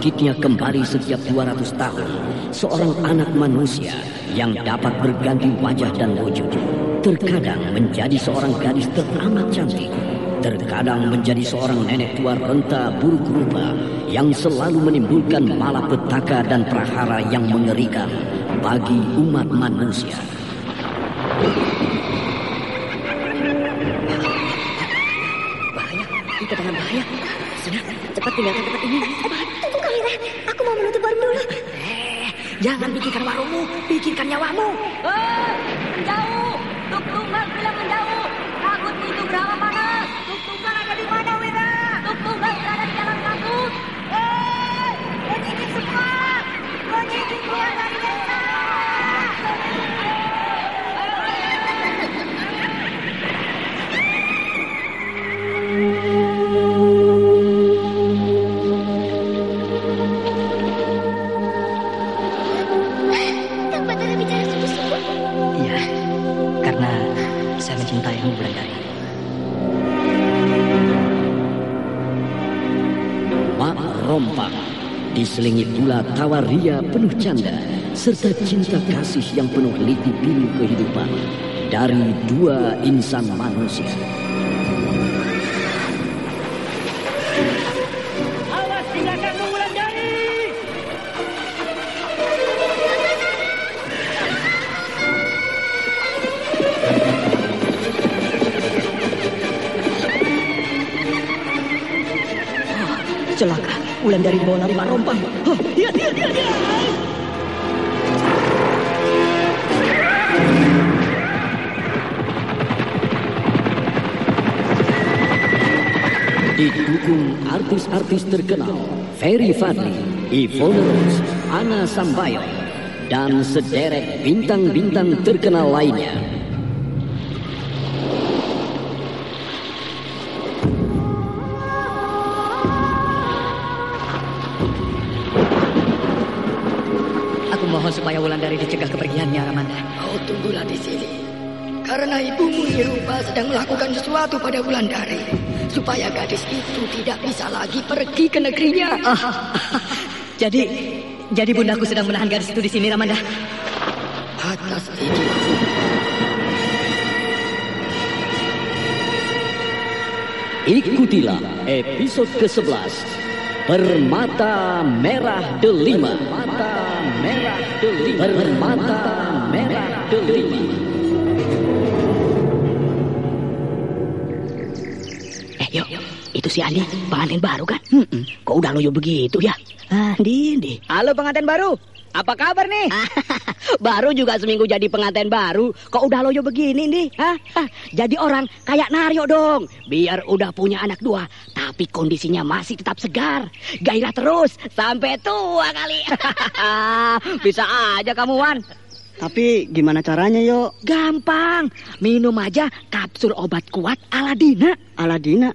bangkitnya kembali setiap 200 tahun Seorang anak manusia yang dapat berganti wajah dan wujud Terkadang menjadi seorang gadis teramat cantik Terkadang menjadi seorang nenek tua renta buruk rupa Yang selalu menimbulkan malapetaka dan prahara yang mengerikan Bagi umat manusia Bahaya, dengan bahaya. Sudah, cepat tinggalkan tempat ini. Aku mau menutup warung dulu. Eh, jangan pikirkan warungmu, pikirkan nyawamu. Hei, menjauh. Tuk tunggal bilang menjauh. Takut itu berapa mana? Tuk tunggal ada di mana, Wira? Tuk tunggal berada di dalam takut. Hei, penyidik semua. Diselingi pula tawa ria penuh canda serta cinta kasih yang penuh liti pilu kehidupan dari dua insan manusia. Celaka, Wulandari bawa lari Mak Rompang. Oh, lihat, lihat, lihat, lihat. Didukung artis-artis terkenal Ferry Fadli, Ivone Rose, Ana Sambayo, dan sederet bintang-bintang terkenal lainnya. Wulandari dicegah kepergiannya, Ramanda. Kau tunggulah di sini. Karena ibumu Nirupa sedang melakukan sesuatu pada Wulandari. Supaya gadis itu tidak bisa lagi pergi ke negerinya. Jadi, jadi bundaku sedang menahan gadis itu di sini, Ramanda. Atas izinku. Ikutilah episode ke-11 Permata Merah Delima Permata Merah Delima Permata Merah Delima Eh, yuk, itu si Andi, pengantin baru kan? Hmm, kok udah loyo begitu ya? Andi, Andi. Halo pengantin baru, apa kabar nih? baru juga seminggu jadi pengantin baru, kok udah loyo begini nih? Hah? Hah, Jadi orang kayak Naryo dong, biar udah punya anak dua, tapi kondisinya masih tetap segar, gairah terus sampai tua kali. Bisa aja kamu Wan. Tapi gimana caranya yo? Gampang, minum aja kapsul obat kuat Aladina. Aladina.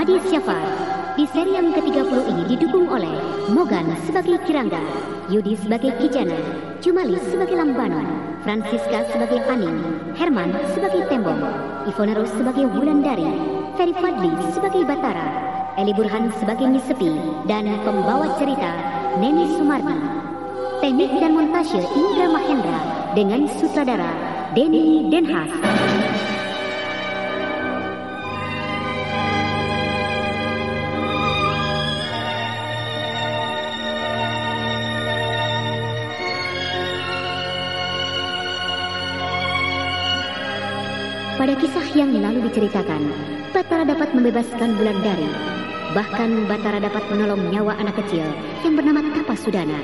Asmadi Syafar. Di seri yang ke-30 ini didukung oleh Mogan sebagai Kirangga, Yudi sebagai Kijana, Jumali sebagai Lambano, Francisca sebagai Aning, Herman sebagai Tembong, Ivonerus sebagai Wulandari, Ferry Fadli sebagai Batara, Eli Burhan sebagai Nyisepi, dan pembawa cerita Neni Sumardi. Teknik dan montase Indra Mahendra dengan sutradara Denny Denhas. Pada kisah yang lalu diceritakan, Batara dapat membebaskan Wulandari. Bahkan Batara dapat menolong nyawa anak kecil yang bernama Tapasudana,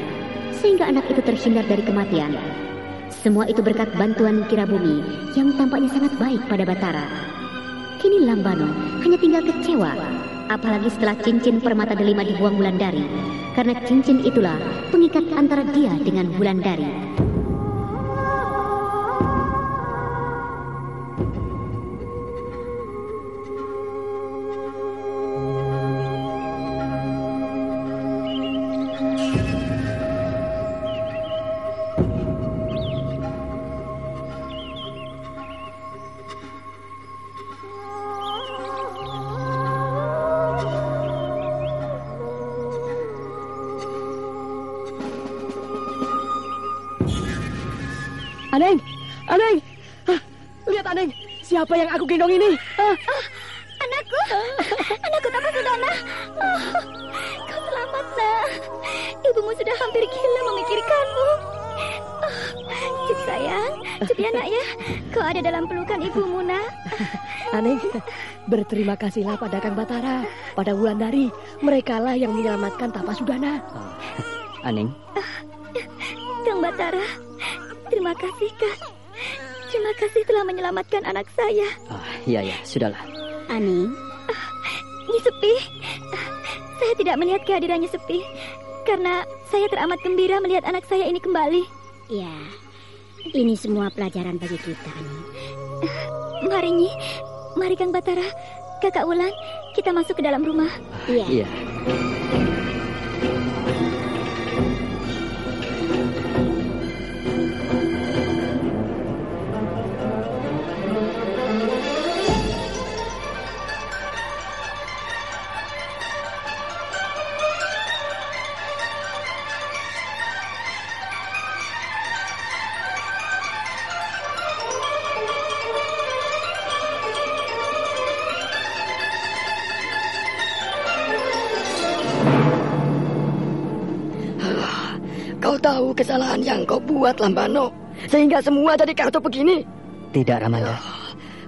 sehingga anak itu terhindar dari kematian. Semua itu berkat bantuan Kirabumi yang tampaknya sangat baik pada Batara. Kini Lambano hanya tinggal kecewa, apalagi setelah cincin permata delima dibuang Wulandari, karena cincin itulah pengikat antara dia dengan Wulandari. Aku gendong ini? Hah? Anakku, anakku tak Sudana. Oh, kau selamat, nak. Ibumu sudah hampir gila memikirkanmu. Oh, Cip sayang, Cip ya nak ya. Kau ada dalam pelukan ibumu, nak. Aneng, berterima kasihlah pada Kang Batara, pada Wulandari. Mereka lah yang menyelamatkan Tapasudana. Aning, Kang Batara, terima kasih, Kang. Terima kasih telah menyelamatkan anak saya. oh, iya ya, sudahlah. Aning, Nyi Sepi, saya tidak melihat kehadirannya Sepi. Karena saya teramat gembira melihat anak saya ini kembali. ya, ini semua pelajaran bagi kita, Aning. Mari Nyi, mari Kang Batara, Kakak Wulan, kita masuk ke dalam rumah. Iya. Iya. Kesalahan yang kau buat, Lambano. Sehingga semua jadi kacau begini. Tidak, Ramanda.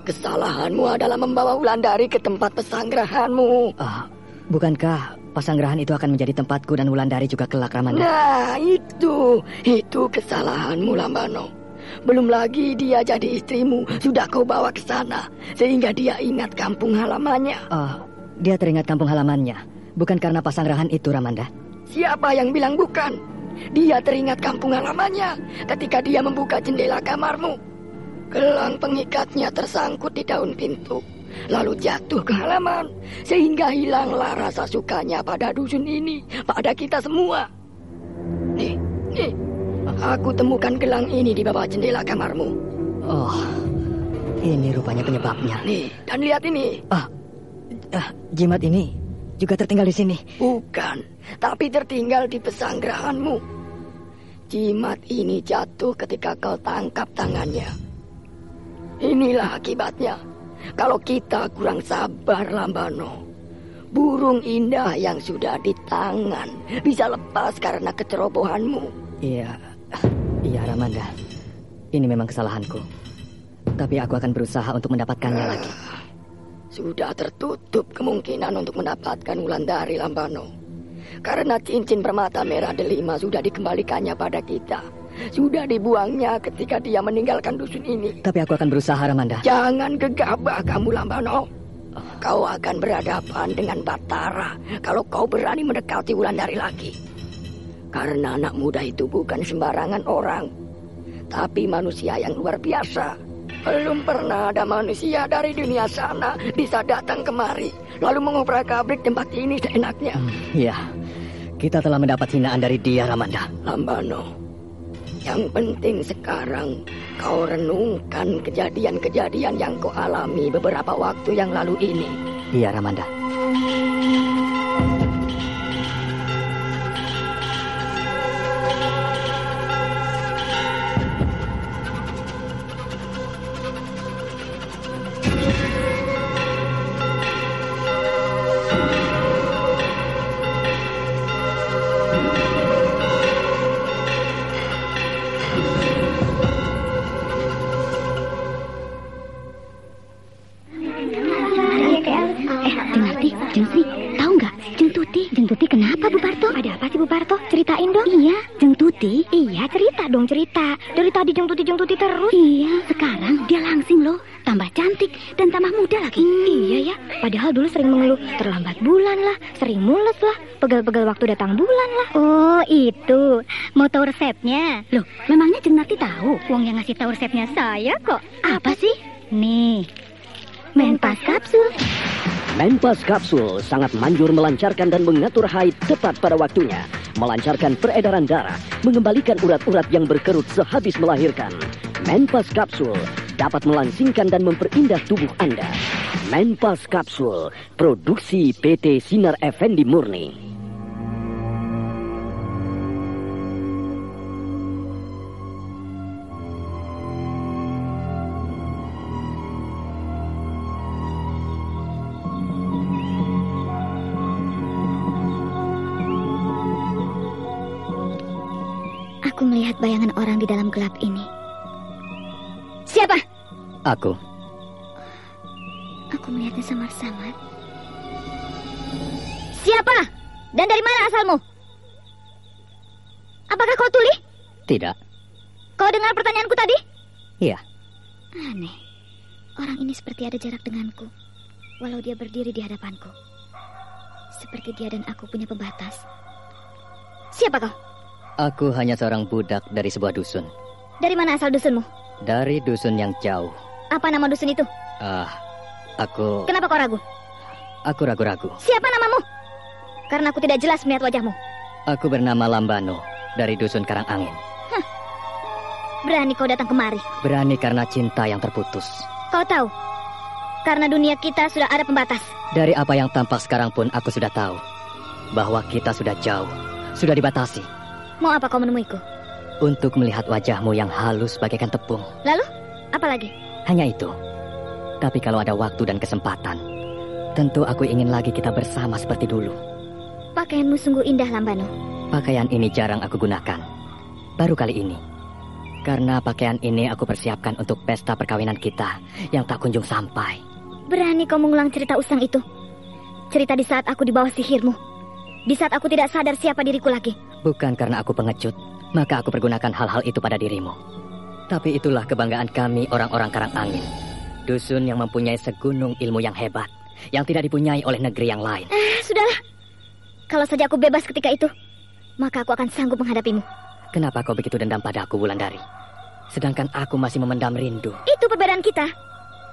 Kesalahanmu adalah membawa Wulandari ke tempat pesanggrahanmu. Ah, bukankah pasanggrahan itu akan menjadi tempatku dan Wulandari juga kelak, Ramanda? Nah, itu. Itu kesalahanmu, Lambano. Belum lagi dia jadi istrimu, sudah kau bawa ke sana. Sehingga dia ingat kampung halamannya. Oh, dia teringat kampung halamannya. Bukan karena pasanggrahan itu, Ramanda. Siapa yang bilang bukan? Dia teringat kampung halamannya ketika dia membuka jendela kamarmu. Gelang pengikatnya tersangkut di daun pintu, lalu jatuh ke halaman, sehingga hilanglah rasa sukanya pada dusun ini, pada kita semua. Nih, nih, aku temukan gelang ini di bawah jendela kamarmu. Oh, ini rupanya penyebabnya. Nih, dan lihat ini. Ah, ah, jimat ini juga tertinggal di sini. Bukan, tapi tertinggal di pesanggrahanmu. Jimat ini jatuh ketika kau tangkap tangannya. Inilah akibatnya. Kalau kita kurang sabar, Lambano. Burung indah yang sudah di tangan bisa lepas karena kecerobohanmu. Iya, iya Ramanda. Ini memang kesalahanku. Tapi aku akan berusaha untuk mendapatkannya lagi. Sudah tertutup kemungkinan untuk mendapatkan Wulandari Lambano. Karena cincin permata merah delima sudah dikembalikannya pada kita. Sudah dibuangnya ketika dia meninggalkan dusun ini. Tapi aku akan berusaha, Ramanda. Jangan gegabah kamu Lambano. Kau akan berhadapan dengan Batara kalau kau berani mendekati Wulandari lagi. Karena anak muda itu bukan sembarangan orang, tapi manusia yang luar biasa. Belum pernah ada manusia dari dunia sana bisa datang kemari, lalu mengobrak abrik tempat ini seenaknya. Ya, kita telah mendapat hinaan dari dia, Ramanda. Lambano, yang penting sekarang kau renungkan kejadian-kejadian yang kau alami beberapa waktu yang lalu ini. Iya, Ramanda. Sekarang dia langsing loh. Tambah cantik dan tambah muda lagi. Iya ya, padahal dulu sering mengeluh terlambat bulan lah, sering mules lah, pegal-pegal waktu datang bulan lah. Oh, itu. Mau tahu resepnya? Loh, memangnya Jeng Narti tahu? Wong yang ngasih tahu resepnya saya kok. Apa sih? Nih, Menpas kapsul. Menpas Kapsul sangat manjur melancarkan dan mengatur haid tepat pada waktunya, melancarkan peredaran darah, mengembalikan urat-urat yang berkerut sehabis melahirkan. Menpas Kapsul dapat melangsingkan dan memperindah tubuh Anda. Menpas Kapsul, produksi PT Sinar Effendi Murni. Aku melihat bayangan orang di dalam gelap ini. Aku, Aku melihatnya samar-samar. Siapa? Dan dari mana asalmu? Apakah kau tuli? tidak. Kau dengar pertanyaanku tadi? Iya. Aneh. Orang ini seperti ada jarak denganku. Walau dia berdiri di hadapanku. Seperti dia dan aku punya pembatas. Siapa kau? Aku hanya seorang budak dari sebuah dusun. Dari mana asal dusunmu? Dari dusun yang jauh. Apa nama dusun itu? Ah, aku Kenapa kau ragu? aku ragu-ragu. Siapa namamu? Karena aku tidak jelas melihat wajahmu. Aku bernama Lambano dari dusun Karangangin. Berani kau datang kemari. Berani karena cinta yang terputus. Kau tahu, karena dunia kita sudah ada pembatas. Dari apa yang tampak sekarang pun aku sudah tahu bahwa kita sudah jauh, sudah dibatasi Mau apa kau menemuiku? untuk melihat wajahmu yang halus bagaikan tepung. Lalu, apa lagi? Hanya itu. Tapi kalau ada waktu dan kesempatan, tentu aku ingin lagi kita bersama seperti dulu. Pakaianmu sungguh indah, Lambano. Pakaian ini jarang aku gunakan. Baru kali ini. Karena pakaian ini aku persiapkan untuk pesta perkawinan kita yang tak kunjung sampai. Berani kau mengulang cerita usang itu? Cerita di saat aku di bawah sihirmu. Di saat aku tidak sadar siapa diriku lagi. Bukan karena aku pengecut, maka aku pergunakan hal-hal itu pada dirimu. Tapi itulah kebanggaan kami orang-orang Karangangin. Dusun yang mempunyai segunung ilmu yang hebat, yang tidak dipunyai oleh negeri yang lain. Eh, sudahlah. Kalau saja aku bebas ketika itu, maka aku akan sanggup menghadapimu. Kenapa kau begitu dendam padaku, Wulandari? Sedangkan aku masih memendam rindu. Itu perbedaan kita.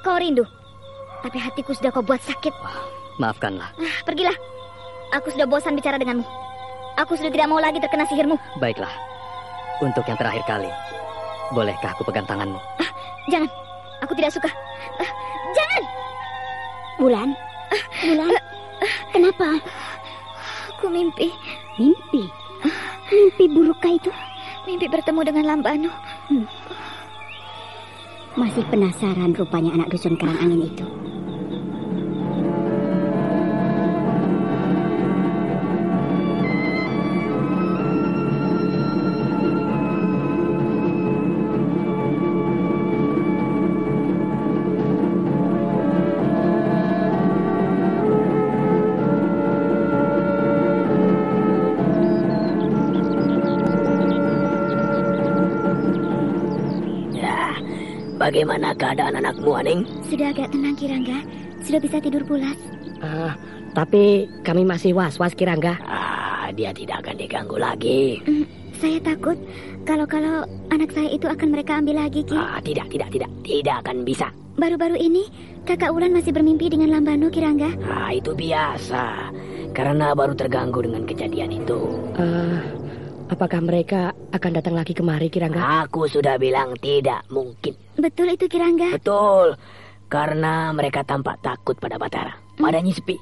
Kau rindu. Tapi hatiku sudah kau buat sakit. Maafkanlah. Ah, pergilah. Aku sudah bosan bicara denganmu. Aku sudah tidak mau lagi terkena sihirmu. Baiklah. Untuk yang terakhir kali, bolehkah aku pegang tanganmu? Jangan. Aku tidak suka. Ah, jangan. Bulan. Bulan. Kenapa? Aku mimpi. Mimpi? Mimpi burukkah itu? Mimpi bertemu dengan Lambano. Masih penasaran rupanya anak dusun Karangangin itu. Bagaimana keadaan anakmu, Aning? Sudah agak tenang Kirangga. Sudah bisa tidur pulas. Ah, tapi kami masih was-was Kirangga. Ah, dia tidak akan diganggu lagi. Saya takut kalau-kalau anak saya itu akan mereka ambil lagi, Ki. Ah, tidak, tidak, tidak. Tidak akan bisa. Baru-baru ini, kakak Ulan masih bermimpi dengan Lambano, Kirangga. Ah, itu biasa. Karena baru terganggu dengan kejadian itu. Eh, apakah mereka akan datang lagi kemari, Kirangga? Aku sudah bilang tidak mungkin. Betul itu, Kirangga. Betul. Karena mereka tampak takut pada Batara. Pada Nyispi.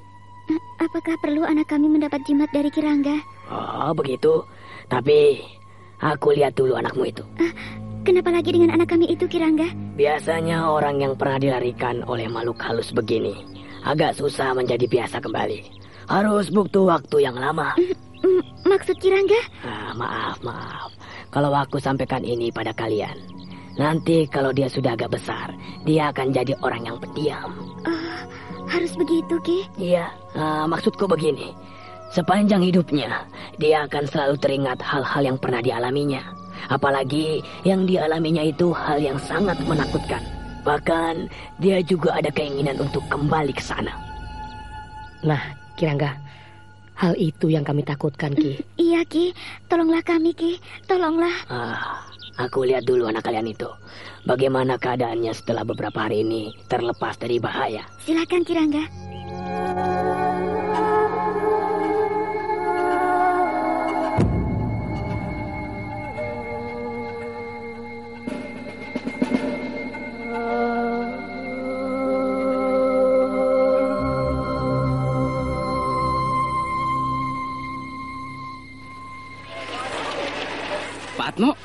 Eh, Apakah perlu anak kami mendapat jimat dari Kirangga? Oh, begitu. Tapi aku lihat dulu anakmu itu. Kenapa lagi dengan anak kami itu, Kirangga? Biasanya orang yang pernah dilarikan oleh makhluk halus begini agak susah menjadi biasa kembali. Harus butuh waktu yang lama. M- maksud Kirangga? Ah, maaf, maaf. Kalau aku sampaikan ini pada kalian, nanti kalau dia sudah agak besar, dia akan jadi orang yang pendiam. Oh, harus begitu, Ki. Iya, ah, maksudku begini. Sepanjang hidupnya, dia akan selalu teringat hal-hal yang pernah dialaminya. Apalagi yang dialaminya itu hal yang sangat menakutkan. Bahkan dia juga ada keinginan untuk kembali ke sana. Nah, Kirangga, hal itu yang kami takutkan, Ki. Iya, Ki. Tolonglah kami, Ki. Tolonglah. Ah, aku lihat dulu anak kalian itu. Bagaimana keadaannya setelah beberapa hari ini terlepas dari bahaya. Silakan, Kirangga.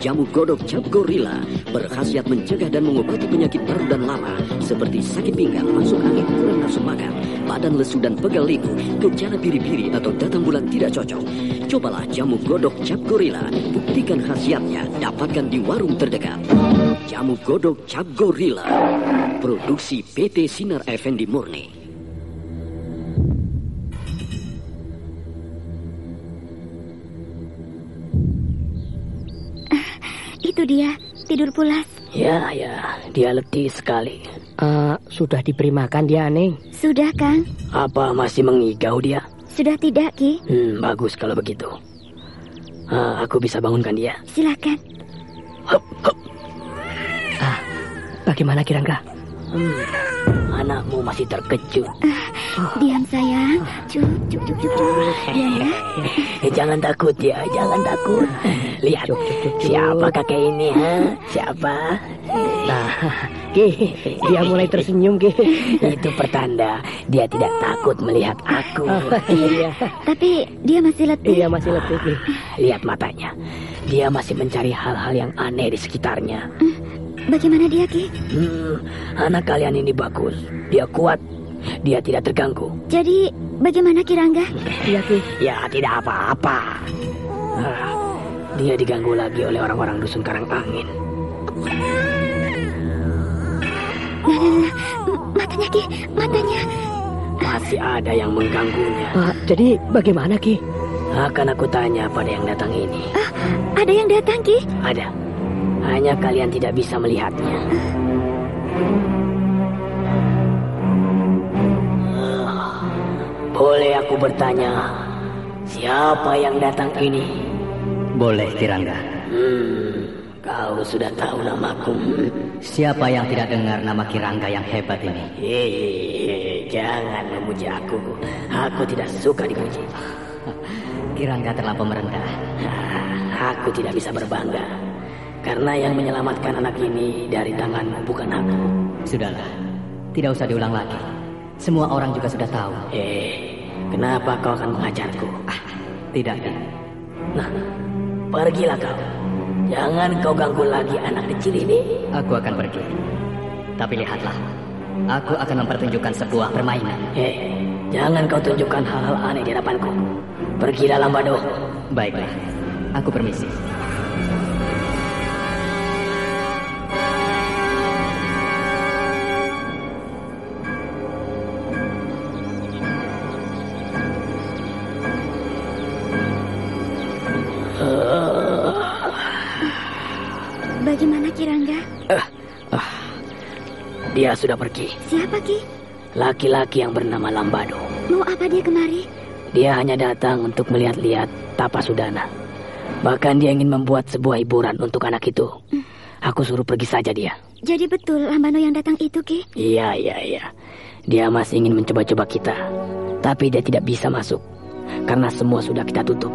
Jamu godok cap gorila berkhasiat mencegah dan mengobati penyakit paru dan lama seperti sakit pinggang, masuk angin, kurang nafsu makan, badan lesu dan pegal liku, gejala biri-biri atau datang bulan tidak cocok. Cobalah jamu godok cap gorila, buktikan khasiatnya, dapatkan di warung terdekat. Jamu godok cap gorila, produksi PT Sinar Effendi Murni. Itu dia, tidur pulas. Ya, ya, dia letih sekali. Eh, sudah diberi makan dia, Neng. Sudah, Kang? Apa masih mengigau dia? Sudah tidak, Ki? Hmm, bagus kalau begitu. Ah, aku bisa bangunkan dia. Silakan. Hup, hup. Bagaimana, Kirangga? Hmm, anakmu masih terkejut. Diam, sayang. Cuk, cuk, cuk, cuk, cuk. Diam, ya. Eh, jangan takut ya, jangan takut. Lihat, Cuk, cuk, cuk, cuk. siapa kakek ini, ha? Siapa? Nah, Ki, dia mulai tersenyum, Ki. Itu pertanda dia tidak takut melihat aku. Iya, Tapi dia masih letih. iya masih letih, Ki. Lihat matanya, dia masih mencari hal-hal yang aneh di sekitarnya. Bagaimana dia, Ki? Hmm, anak kalian ini bagus, dia kuat, dia tidak terganggu. Jadi, bagaimana Kirangga? Iya, Ki. Ya tidak apa-apa. Ah, dia diganggu lagi oleh orang-orang dusun karang angin. Nah, nah, nah. Matanya, Ki. Matanya. Masih ada yang mengganggunya. Ah, jadi bagaimana, Ki? Akan aku tanya pada yang datang ini. Ada yang datang, Ki. Ada. Hanya kalian tidak bisa melihatnya. Boleh aku bertanya, siapa yang datang ini? Boleh, Kirangga. Hmm, kau sudah tahu namaku. Siapa yang tidak dengar nama Kirangga yang hebat ini? Hehehe, jangan memuji aku. Aku tidak suka dipuji. Kirangga terlampau merendah. Ah, Aku tidak bisa berbangga. Karena yang menyelamatkan anak ini dari tanganmu bukan aku. Sudahlah, tidak usah diulang lagi. Semua orang juga sudah tahu. Eh, kenapa kau akan mengajarku? Ah, tidak. Nah, pergilah kau. Jangan kau ganggu lagi anak kecil ini. Aku akan pergi. Tapi lihatlah, aku akan mempertunjukkan sebuah permainan. Eh, jangan kau tunjukkan hal-hal aneh di hadapanku. Pergilah Lambado. Baiklah, aku permisi. Bagaimana Kirangga? Uh, eh, uh, ah. dia sudah pergi. Siapa Ki? Laki-laki yang bernama Lambado. Mau apa dia kemari? Dia hanya datang untuk melihat-lihat Tapasudana. Bahkan dia ingin membuat sebuah hiburan untuk anak itu. Hmm. Aku suruh pergi saja dia. Jadi betul Lambado yang datang itu, Ki? Iya, iya, iya. Dia masih ingin mencoba-coba kita. Tapi dia tidak bisa masuk. Karena semua sudah kita tutup.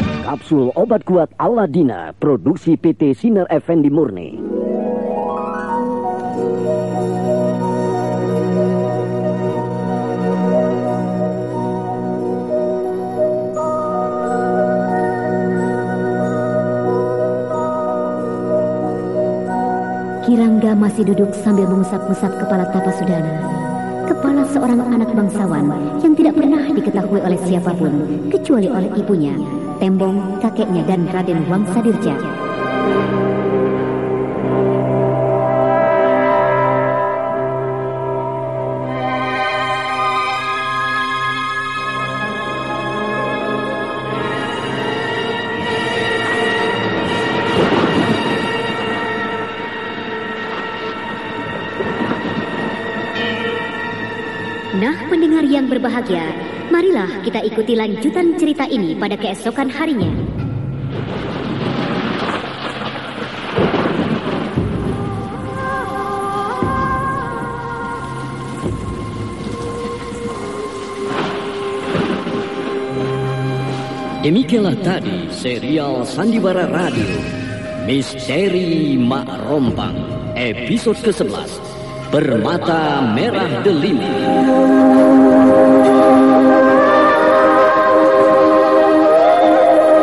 Kapsul obat kuat Aladina, produksi PT Sinar Effendi Murni. Kirangga masih duduk sambil mengusap-usap kepala Tapasudana. Kepala seorang anak bangsawan yang tidak pernah diketahui oleh siapa pun kecuali oleh ibunya, Tembong, kakeknya dan Raden Wangsadirja. Nah, pendengar yang berbahagia, marilah kita ikuti lanjutan cerita ini pada keesokan harinya. Demikianlah tadi serial Sandiwara Radio Misteri Mak Rompang episode ke-11 Bermata Merah Delima.